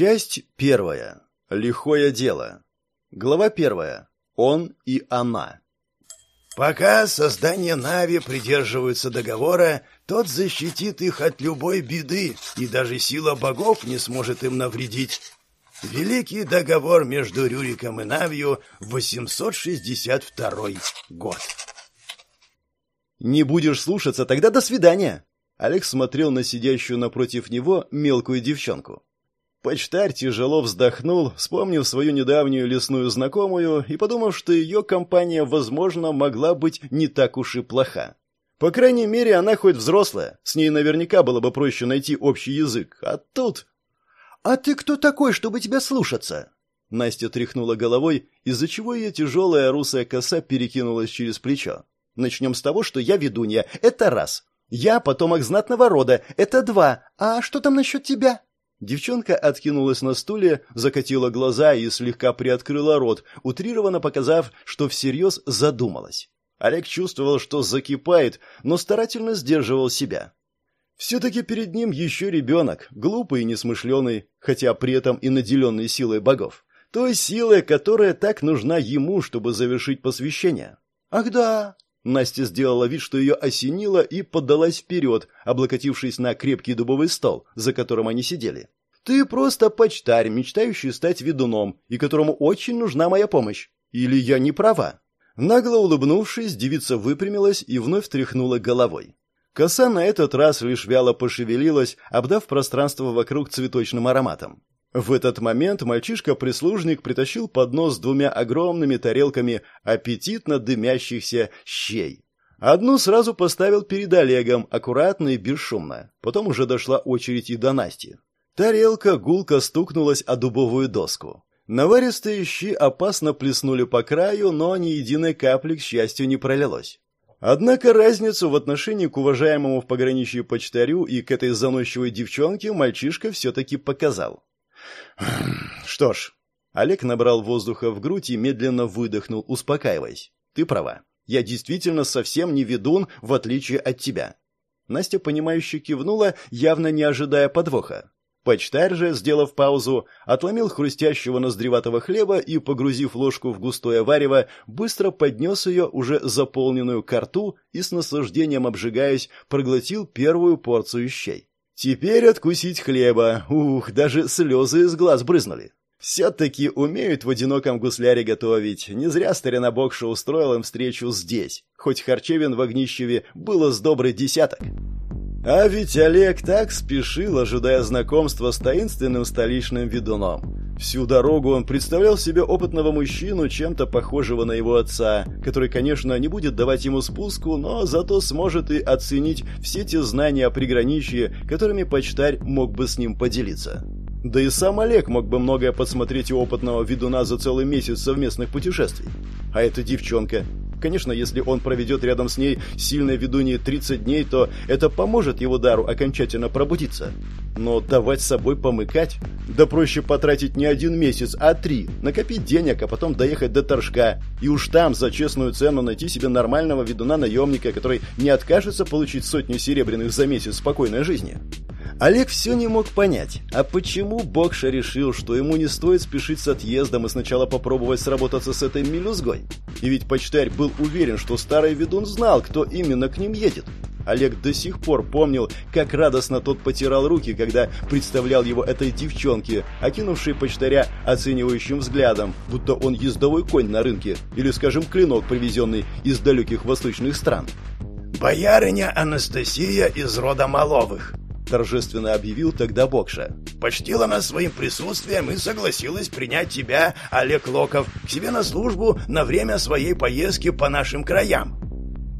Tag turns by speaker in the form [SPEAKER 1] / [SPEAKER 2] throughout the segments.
[SPEAKER 1] Часть первая. Лихое дело. Глава первая. Он и она.
[SPEAKER 2] Пока создание Нави придерживаются договора, тот защитит их от любой беды, и даже сила богов не сможет им навредить. Великий договор между Рюриком и Навью 862 год.
[SPEAKER 1] Не будешь слушаться, тогда до свидания. Алекс смотрел на сидящую напротив него мелкую девчонку. Почтарь тяжело вздохнул, вспомнив свою недавнюю лесную знакомую и подумав, что ее компания, возможно, могла быть не так уж и плоха. По крайней мере, она хоть взрослая, с ней наверняка было бы проще найти общий язык, а тут...
[SPEAKER 3] «А ты кто такой, чтобы тебя слушаться?»
[SPEAKER 1] Настя тряхнула головой, из-за чего ее тяжелая русая коса перекинулась через плечо. «Начнем с того, что я ведунья. Это раз. Я потомок знатного рода. Это два. А что там насчет тебя?» Девчонка откинулась на стуле, закатила глаза и слегка приоткрыла рот, утрированно показав, что всерьез задумалась. Олег чувствовал, что закипает, но старательно сдерживал себя. Все-таки перед ним еще ребенок, глупый и несмышленый, хотя при этом и наделенный силой богов. Той силой, которая так нужна ему, чтобы завершить посвящение. «Ах да!» Настя сделала вид, что ее осенило, и поддалась вперед, облокотившись на крепкий дубовый стол, за которым они сидели. «Ты просто почтарь, мечтающий стать ведуном, и которому очень нужна моя помощь. Или я не права?» Нагло улыбнувшись, девица выпрямилась и вновь тряхнула головой. Коса на этот раз лишь вяло пошевелилась, обдав пространство вокруг цветочным ароматом. В этот момент мальчишка-прислужник притащил поднос с двумя огромными тарелками аппетитно дымящихся щей. Одну сразу поставил перед Олегом, аккуратно и бесшумно. Потом уже дошла очередь и до Насти. Тарелка гулко стукнулась о дубовую доску. Наваристые щи опасно плеснули по краю, но ни единой капли, к счастью, не пролилось. Однако разницу в отношении к уважаемому в пограничье почтарю и к этой заносчивой девчонке мальчишка все-таки показал. Что ж, Олег набрал воздуха в грудь и медленно выдохнул, успокаиваясь. Ты права. Я действительно совсем не ведун, в отличие от тебя. Настя, понимающе кивнула, явно не ожидая подвоха. Почтарь же, сделав паузу, отломил хрустящего ноздреватого хлеба и, погрузив ложку в густое варево, быстро поднес ее, уже заполненную ко рту, и с наслаждением обжигаясь, проглотил первую порцию щей. Теперь откусить хлеба. Ух, даже слезы из глаз брызнули. Все-таки умеют в одиноком гусляре готовить. Не зря старина Бокша устроил им встречу здесь. Хоть харчевин в Огнищеве было с добрый десяток. А ведь Олег так спешил, ожидая знакомства с таинственным столичным ведуном. Всю дорогу он представлял себе опытного мужчину, чем-то похожего на его отца, который, конечно, не будет давать ему спуску, но зато сможет и оценить все те знания о приграничье, которыми почтарь мог бы с ним поделиться. Да и сам Олег мог бы многое подсмотреть у опытного ведуна за целый месяц совместных путешествий. А эта девчонка, Конечно, если он проведет рядом с ней сильной ведуньей 30 дней, то это поможет его дару окончательно пробудиться. Но давать с собой помыкать? Да проще потратить не один месяц, а три, накопить денег, а потом доехать до Торжка. И уж там за честную цену найти себе нормального ведуна-наемника, который не откажется получить сотню серебряных за месяц спокойной жизни. Олег все не мог понять, а почему Бокша решил, что ему не стоит спешить с отъездом и сначала попробовать сработаться с этой мелюзгой? И ведь почтарь был уверен, что старый ведун знал, кто именно к ним едет. Олег до сих пор помнил, как радостно тот потирал руки, когда представлял его этой девчонке, окинувшей почтаря оценивающим взглядом, будто он ездовой конь на рынке или, скажем, клинок, привезенный из далеких восточных стран.
[SPEAKER 2] «Боярыня Анастасия из рода Маловых»,
[SPEAKER 1] торжественно объявил тогда Бокша.
[SPEAKER 2] «Почтила нас своим присутствием и согласилась принять тебя, Олег Локов, к себе на службу на время своей поездки по нашим краям».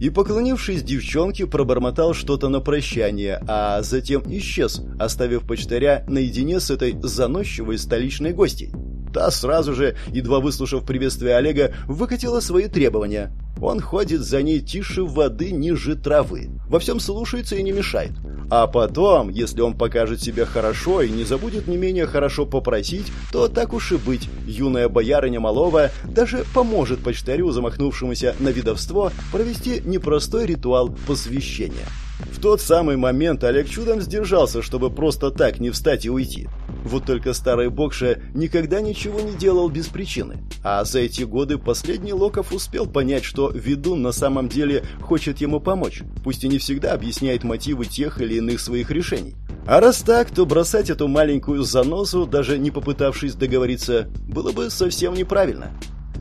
[SPEAKER 1] И, поклонившись девчонке, пробормотал что-то на прощание, а затем исчез, оставив почтаря наедине с этой заносчивой столичной гостьей. Та сразу же, едва выслушав приветствие Олега, выкатила свои требования. Он ходит за ней тише воды ниже травы, во всем слушается и не мешает. А потом, если он покажет себя хорошо и не забудет не менее хорошо попросить, то так уж и быть, юная боярыня Малова даже поможет почтарю, замахнувшемуся на видовство, провести непростой ритуал посвящения. В тот самый момент Олег чудом сдержался, чтобы просто так не встать и уйти. Вот только старый Бокша никогда ничего не делал без причины. А за эти годы последний Локов успел понять, что ведун на самом деле хочет ему помочь, пусть и не всегда объясняет мотивы тех или иных своих решений. А раз так, то бросать эту маленькую занозу, даже не попытавшись договориться, было бы совсем неправильно.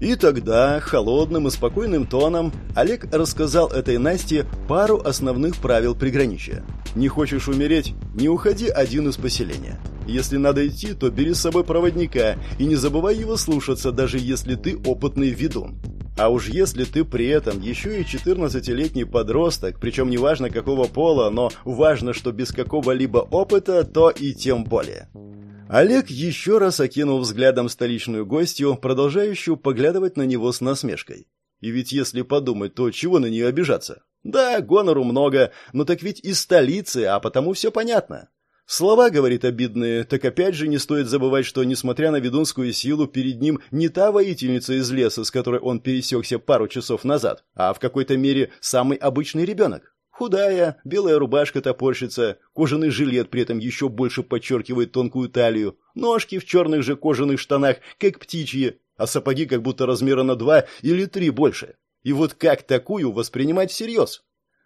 [SPEAKER 1] И тогда, холодным и спокойным тоном, Олег рассказал этой Насте пару основных правил приграничия. «Не хочешь умереть? Не уходи один из поселения. Если надо идти, то бери с собой проводника и не забывай его слушаться, даже если ты опытный ведун. А уж если ты при этом еще и 14-летний подросток, причем неважно какого пола, но важно, что без какого-либо опыта, то и тем более. Олег еще раз окинул взглядом столичную гостью, продолжающую поглядывать на него с насмешкой. И ведь если подумать, то чего на нее обижаться? Да, гонору много, но так ведь из столицы, а потому все понятно. Слова, говорит, обидные, так опять же не стоит забывать, что, несмотря на ведунскую силу, перед ним не та воительница из леса, с которой он пересекся пару часов назад, а в какой-то мере самый обычный ребенок. Худая, белая рубашка топорщится, кожаный жилет при этом еще больше подчеркивает тонкую талию, ножки в черных же кожаных штанах, как птичьи, а сапоги как будто размера на два или три больше. И вот как такую воспринимать всерьез?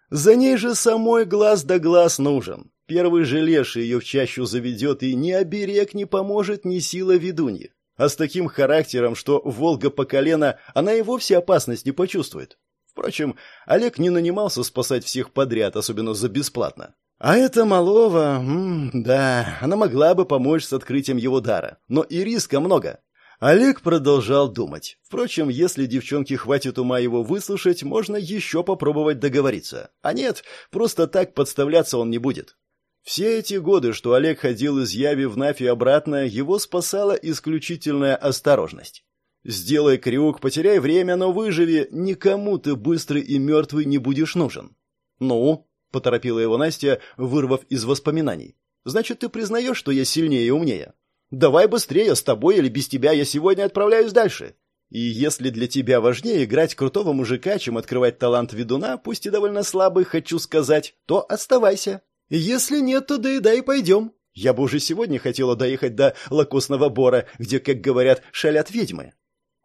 [SPEAKER 1] За ней же самой глаз да глаз нужен. Первый же леший ее в чащу заведет, и ни оберег не поможет, ни сила ведуньи. А с таким характером, что Волга по колено, она и вовсе опасность не почувствует. Впрочем, Олег не нанимался спасать всех подряд, особенно за бесплатно. А эта малова, м -м, да, она могла бы помочь с открытием его дара, но и риска много. Олег продолжал думать. Впрочем, если девчонке хватит ума его выслушать, можно еще попробовать договориться. А нет, просто так подставляться он не будет. Все эти годы, что Олег ходил из Яви в Нафи обратно, его спасала исключительная осторожность. Сделай крюк, потеряй время, но выживи, никому ты быстрый и мертвый не будешь нужен. Ну, поторопила его Настя, вырвав из воспоминаний. Значит, ты признаешь, что я сильнее и умнее? Давай быстрее, с тобой или без тебя я сегодня отправляюсь дальше. И если для тебя важнее играть крутого мужика, чем открывать талант ведуна, пусть и довольно слабый, хочу сказать, то оставайся. Если нет, то доедай и пойдем. Я бы уже сегодня хотела доехать до Лакосного Бора, где, как говорят, шалят ведьмы.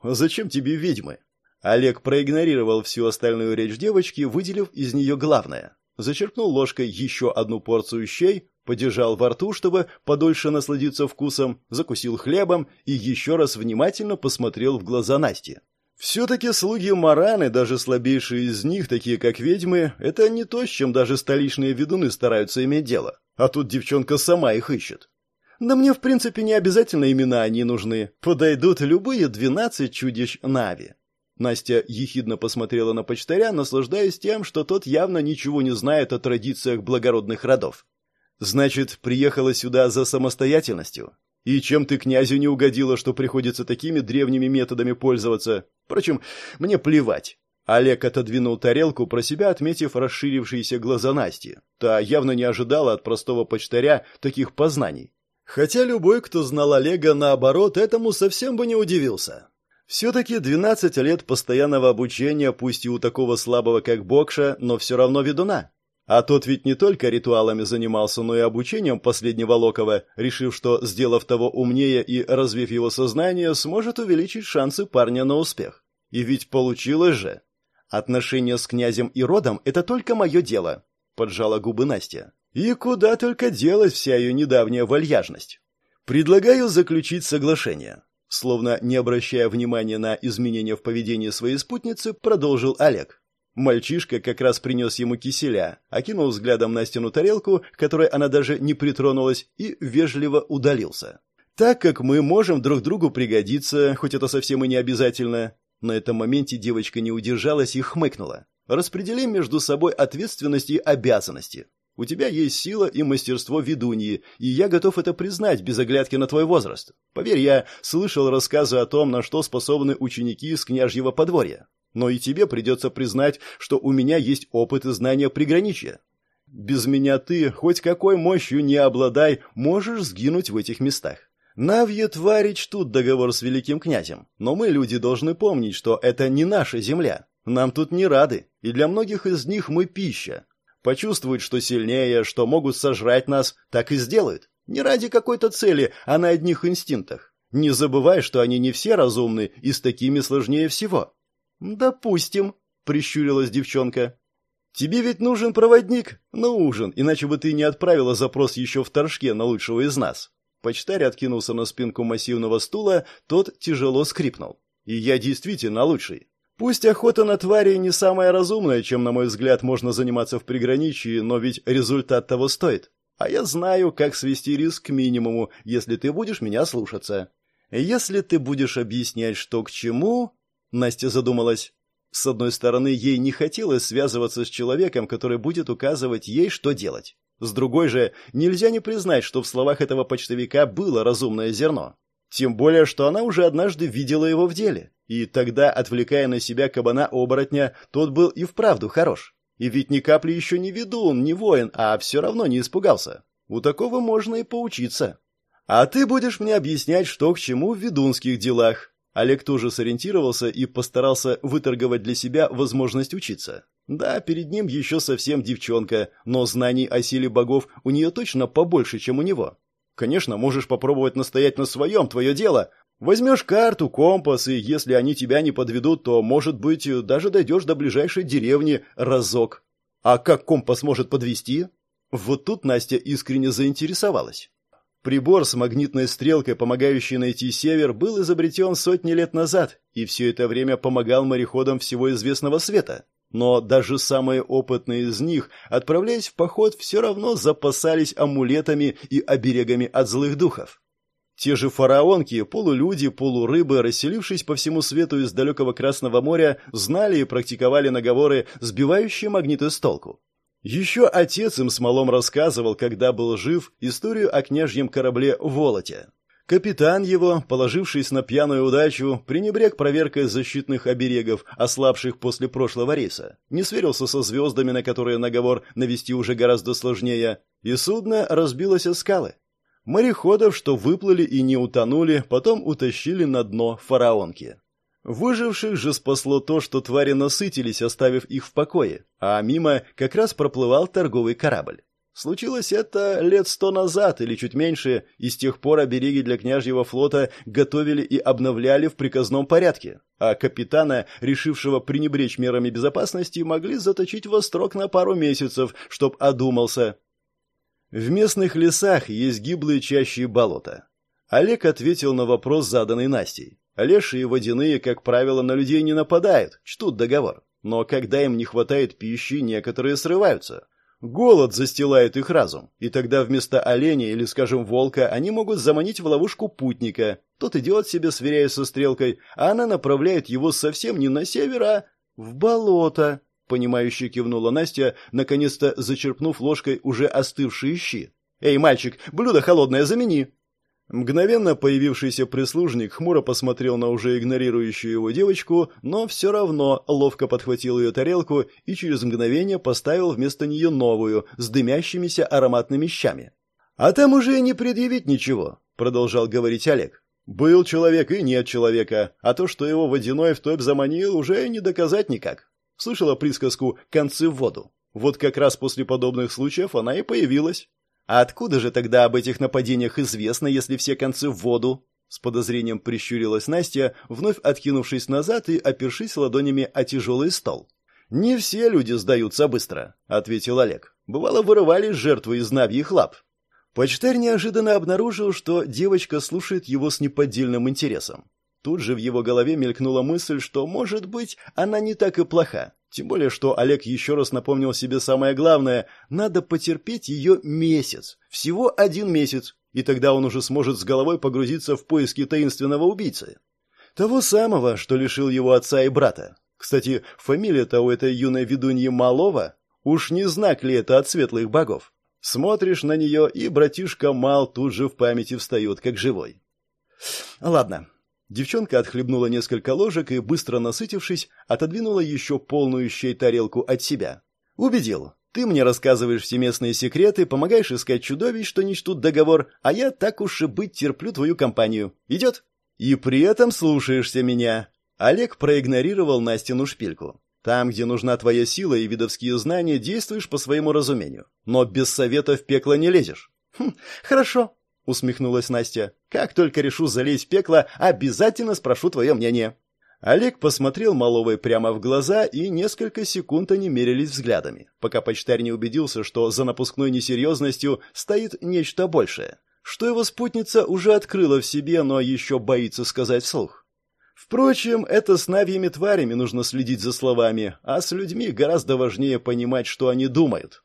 [SPEAKER 1] Зачем тебе ведьмы? Олег проигнорировал всю остальную речь девочки, выделив из нее главное. Зачерпнул ложкой еще одну порцию щей, подержал во рту, чтобы подольше насладиться вкусом, закусил хлебом и еще раз внимательно посмотрел в глаза Насти. Все-таки слуги Мараны, даже слабейшие из них, такие как ведьмы, это не то, с чем даже столичные ведуны стараются иметь дело. А тут девчонка сама их ищет. Да мне, в принципе, не обязательно имена они нужны. Подойдут любые двенадцать чудищ Нави. Настя ехидно посмотрела на почтаря, наслаждаясь тем, что тот явно ничего не знает о традициях благородных родов. Значит, приехала сюда за самостоятельностью? И чем ты князю не угодила, что приходится такими древними методами пользоваться? Впрочем, мне плевать. Олег отодвинул тарелку, про себя отметив расширившиеся глаза Насти. Та явно не ожидала от простого почтаря таких познаний. Хотя любой, кто знал Олега, наоборот, этому совсем бы не удивился. Все-таки 12 лет постоянного обучения, пусть и у такого слабого, как Бокша, но все равно ведуна. А тот ведь не только ритуалами занимался, но и обучением последнего Локова, решив, что, сделав того умнее и развив его сознание, сможет увеличить шансы парня на успех. И ведь получилось же. Отношения с князем и родом – это только мое дело, поджала губы Настя. И куда только делась вся ее недавняя вальяжность. Предлагаю заключить соглашение. Словно не обращая внимания на изменения в поведении своей спутницы, продолжил Олег. Мальчишка как раз принес ему киселя, окинул взглядом на стену тарелку, которой она даже не притронулась, и вежливо удалился. Так как мы можем друг другу пригодиться, хоть это совсем и не обязательно, на этом моменте девочка не удержалась и хмыкнула. Распределим между собой ответственность и обязанности. У тебя есть сила и мастерство ведуньи, и я готов это признать без оглядки на твой возраст. Поверь, я слышал рассказы о том, на что способны ученики из княжьего подворья. Но и тебе придется признать, что у меня есть опыт и знания приграничья. Без меня ты, хоть какой мощью не обладай, можешь сгинуть в этих местах. Навье твари чтут договор с великим князем, но мы, люди, должны помнить, что это не наша земля. Нам тут не рады, и для многих из них мы пища. Почувствуют, что сильнее, что могут сожрать нас, так и сделают. Не ради какой-то цели, а на одних инстинктах. Не забывай, что они не все разумны, и с такими сложнее всего. Допустим, прищурилась девчонка. Тебе ведь нужен проводник? Нужен, иначе бы ты не отправила запрос еще в торжке на лучшего из нас. Почтарь откинулся на спинку массивного стула, тот тяжело скрипнул. И я действительно лучший. Пусть охота на твари не самая разумная, чем, на мой взгляд, можно заниматься в приграничии, но ведь результат того стоит. А я знаю, как свести риск к минимуму, если ты будешь меня слушаться. Если ты будешь объяснять, что к чему, Настя задумалась. С одной стороны, ей не хотелось связываться с человеком, который будет указывать ей, что делать. С другой же, нельзя не признать, что в словах этого почтовика было разумное зерно. Тем более, что она уже однажды видела его в деле. И тогда, отвлекая на себя кабана-оборотня, тот был и вправду хорош. И ведь ни капли еще не ведун, не воин, а все равно не испугался. У такого можно и поучиться. А ты будешь мне объяснять, что к чему в ведунских делах. Олег тоже сориентировался и постарался выторговать для себя возможность учиться. Да, перед ним еще совсем девчонка, но знаний о силе богов у нее точно побольше, чем у него. Конечно, можешь попробовать настоять на своем, твое дело. Возьмешь карту, компас, и если они тебя не подведут, то, может быть, даже дойдешь до ближайшей деревни разок. А как компас может подвести? Вот тут Настя искренне заинтересовалась. Прибор с магнитной стрелкой, помогающий найти север, был изобретен сотни лет назад и все это время помогал мореходам всего известного света. Но даже самые опытные из них, отправляясь в поход, все равно запасались амулетами и оберегами от злых духов. Те же фараонки, полулюди, полурыбы, расселившись по всему свету из далекого Красного моря, знали и практиковали наговоры, сбивающие магниты с толку. Еще отец им с малом рассказывал, когда был жив, историю о княжьем корабле «Волоте». Капитан его, положившись на пьяную удачу, пренебрег проверкой защитных оберегов, ослабших после прошлого рейса, не сверился со звездами, на которые наговор навести уже гораздо сложнее, и судно разбилось о скалы. Мореходов, что выплыли и не утонули, потом утащили на дно фараонки. Выживших же спасло то, что твари насытились, оставив их в покое, а мимо как раз проплывал торговый корабль. Случилось это лет сто назад или чуть меньше, и с тех пор обереги для княжьего флота готовили и обновляли в приказном порядке, а капитана, решившего пренебречь мерами безопасности, могли заточить во строк на пару месяцев, чтоб одумался. В местных лесах есть гиблые чащи болота. Олег ответил на вопрос, заданный Настей. Леши и водяные, как правило, на людей не нападают, чтут договор. Но когда им не хватает пищи, некоторые срываются. Голод застилает их разум, и тогда вместо оленя или, скажем, волка они могут заманить в ловушку путника. Тот идет себе, сверяясь со стрелкой, а она направляет его совсем не на север, а в болото. Понимающе кивнула Настя, наконец-то зачерпнув ложкой уже остывшие щи. «Эй, мальчик, блюдо холодное замени!» Мгновенно появившийся прислужник хмуро посмотрел на уже игнорирующую его девочку, но все равно ловко подхватил ее тарелку и через мгновение поставил вместо нее новую, с дымящимися ароматными щами. «А там уже не предъявить ничего», — продолжал говорить Олег. «Был человек и нет человека, а то, что его водяной в топ заманил, уже не доказать никак». Слышала присказку «концы в воду». Вот как раз после подобных случаев она и появилась. А откуда же тогда об этих нападениях известно, если все концы в воду? С подозрением прищурилась Настя, вновь откинувшись назад и опершись ладонями о тяжелый стол. «Не все люди сдаются быстро», — ответил Олег. «Бывало, вырывались жертвы из навьих лап». Почтарь неожиданно обнаружил, что девочка слушает его с неподдельным интересом. Тут же в его голове мелькнула мысль, что, может быть, она не так и плоха. Тем более, что Олег еще раз напомнил себе самое главное – надо потерпеть ее месяц. Всего один месяц. И тогда он уже сможет с головой погрузиться в поиски таинственного убийцы. Того самого, что лишил его отца и брата. Кстати, фамилия-то у этой юной ведуньи Малова. Уж не знак ли это от светлых богов? Смотришь на нее, и братишка Мал тут же в памяти встает, как живой. Ладно, Девчонка отхлебнула несколько ложек и, быстро насытившись, отодвинула еще полную щей тарелку от себя. «Убедил. Ты мне рассказываешь все местные секреты, помогаешь искать чудовищ, что не чтут договор, а я так уж и быть терплю твою компанию. Идет?» «И при этом слушаешься меня». Олег проигнорировал Настину шпильку. Там, где нужна твоя сила и видовские знания, действуешь по своему разумению. Но без совета в пекло не лезешь.
[SPEAKER 3] Хм, хорошо, усмехнулась Настя. Как только решу залезть в пекло, обязательно спрошу твое мнение.
[SPEAKER 1] Олег посмотрел Маловой прямо в глаза, и несколько секунд они мерились взглядами, пока почтарь не убедился, что за напускной несерьезностью стоит нечто большее, что его спутница уже открыла в себе, но еще боится сказать вслух. Впрочем, это с навьими тварями нужно следить за словами, а с людьми гораздо важнее понимать, что они думают.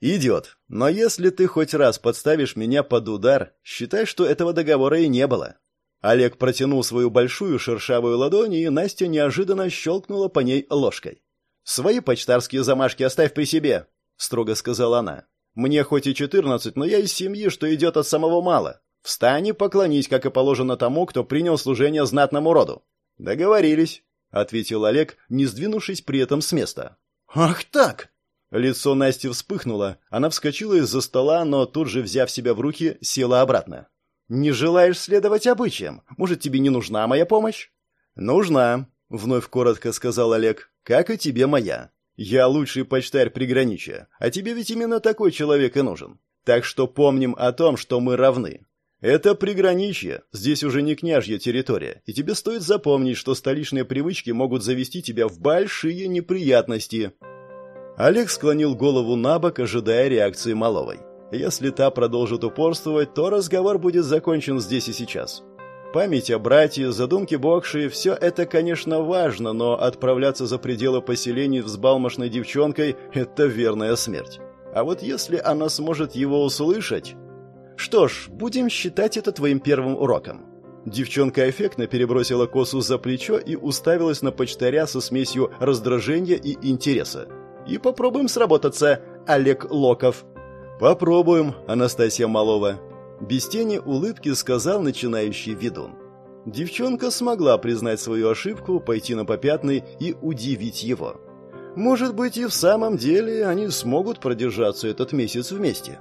[SPEAKER 1] «Идет. Но если ты хоть раз подставишь меня под удар, считай, что этого договора и не было». Олег протянул свою большую шершавую ладонь, и Настя неожиданно щелкнула по ней ложкой. «Свои почтарские замашки оставь при себе», — строго сказала она. «Мне хоть и четырнадцать, но я из семьи, что идет от самого мала. Встань и поклонись, как и положено тому, кто принял служение знатному роду». «Договорились», — ответил Олег, не сдвинувшись при этом с места.
[SPEAKER 3] «Ах так!»
[SPEAKER 1] Лицо Насти вспыхнуло. Она вскочила из-за стола, но тут же, взяв себя в руки, села обратно. «Не желаешь следовать обычаям? Может, тебе не нужна моя помощь?» «Нужна», — вновь коротко сказал Олег, — «как и тебе моя. Я лучший почтарь приграничья, а тебе ведь именно такой человек и нужен. Так что помним о том, что мы равны. Это приграничье, здесь уже не княжья территория, и тебе стоит запомнить, что столичные привычки могут завести тебя в большие неприятности». Олег склонил голову на бок, ожидая реакции Маловой. Если та продолжит упорствовать, то разговор будет закончен здесь и сейчас. Память о брате, задумки Бокши – все это, конечно, важно, но отправляться за пределы поселений взбалмошной девчонкой – это верная смерть. А вот если она сможет его услышать... Что ж, будем считать это твоим первым уроком. Девчонка эффектно перебросила косу за плечо и уставилась на почтаря со смесью раздражения и интереса и попробуем сработаться, Олег Локов». «Попробуем, Анастасия Малова», — без тени улыбки сказал начинающий ведун. Девчонка смогла признать свою ошибку, пойти на попятный и удивить его. Может быть, и в самом деле они смогут продержаться этот месяц вместе.